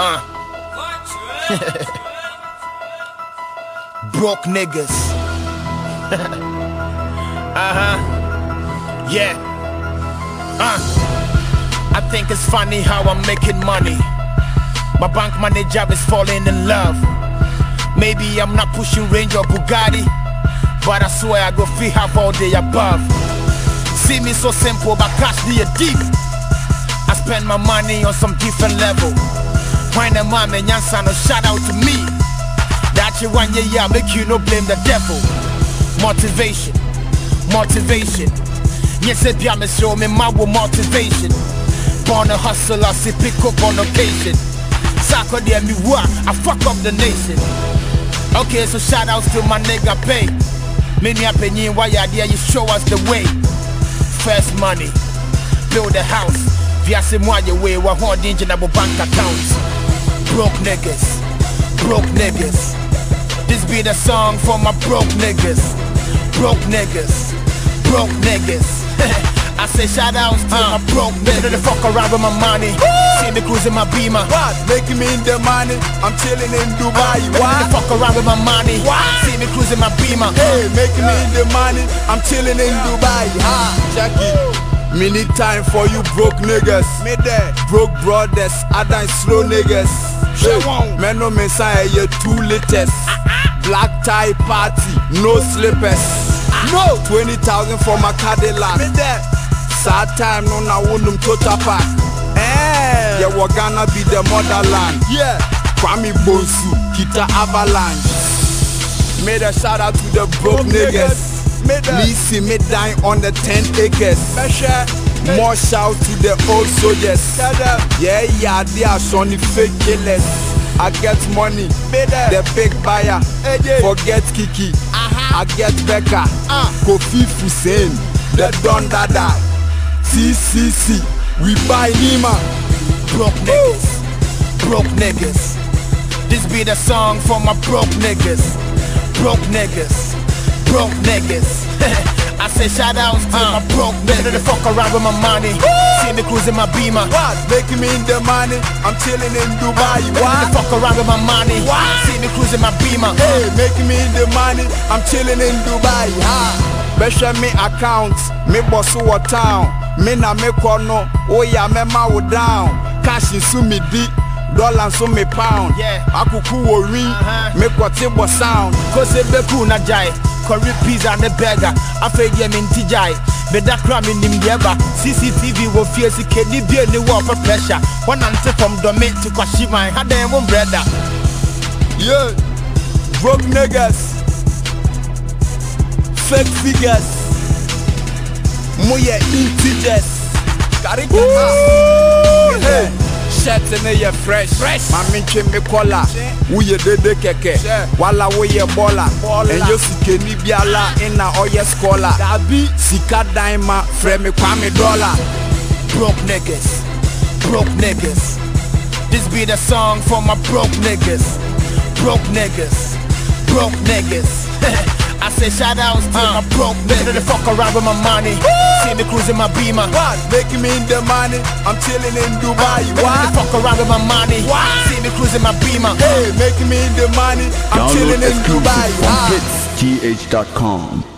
Uh. Broke niggas. uh huh. Yeah. Uh. I think it's funny how I'm making money. My bank manager is falling in love. Maybe I'm not pushing Range or Bugatti, but I swear I go free half all day above. See me so simple, but cash me a deep. I spend my money on some different level. When the mom and Yansan, shout out to me. That you one year, yeah, make you no blame the devil. Motivation, motivation. Yes, if you show me my motivation. Born a hustler, see pick up on occasion. Sako de me wa, I fuck up the nation. Okay, so shout outs to my nigga Pay. Many opinion why you there, you show us the way. First money, build a house. Viase moi your way, wa holding general bank accounts. Broke niggas, broke niggas. This be the song for my broke niggas. Broke niggas, broke niggas. I say shout outs to uh. my broke niggas. The fuck around with my money. See me cruising my beamer. What? Making me in the money. I'm chilling in Dubai. The What? fuck around with my money. See me cruising my beamer. Hey, uh. making me in the money. I'm chilling in Dubai. Ha, check it. Me need time for you broke niggas. Me there. Broke brothers, I other slow niggas. Man no me say you two latest. Black tie party, no slippers. No 20,000 for my Cadillac. Sad time no na wonum total pack. Eh. Yeah, we Ghana be the motherland. Yeah. Kwame Bonsu, Kita Avalanche. Made a shout out to the broke niggas. Me see me dying on the 10 acres. More shout to the old soldiers. Yeah, yeah, they are sonny fake killers. I get money, the big buyer. Forget Kiki, I get Becca. Kofi Hussein, the Don Dada. CCC, we buy Nima. broke niggas, broke niggas. This be the song for my broke niggas, broke niggas, broke niggas. I say shout outs to my broke niggas. The fuck around with my money. See me cruising my beamer. What? Making me in the money. I'm chilling in Dubai. The What? fuck around with my money. See me cruising my beamer. Hey, making me in the money. I'm chilling in Dubai. Ha. Bɛhwɛ me account, me boss wɔ town. Me na me kɔ no, oya mɛma wo down. Cash nso me dɔla nso me pound. Akuku wɔ wi mekɔte bɔ sound. Kose bɛku na gyae kɔre pizza ne bɛga afei deɛ mente gyae beda kora menim deɛ ba. Cctv wɔ fie sikani bie ne wɔ ɔfɛ pressure. Wɔnante fam dɔme te kwahyeman hadɛn mo mbrɛda ye broke niggas. Fake figures. Moyɛ integers. Karigata shirt ne yɛ fresh, maame ntwe me kɔla, woyɛ dede kɛkɛ, wala woyɛ bɔla, ɛnyɛ sikeni biala ina ɔyɛ skɔla. Sika dan ma frɛ me kwame dɔla. Broke niggas. Broke niggas. This be the song for my broke niggas. Broke niggas. Broke niggas I say shout outs to my broke niggas The fuck around with my money See me cruising my beamer What? Making me in the money, I'm chilling in Dubai. The What? fuck around with my money See me cruising my beamer Hey, making me in the money. I'm Download chilling in Dubai. from Ah. hitsgh.com.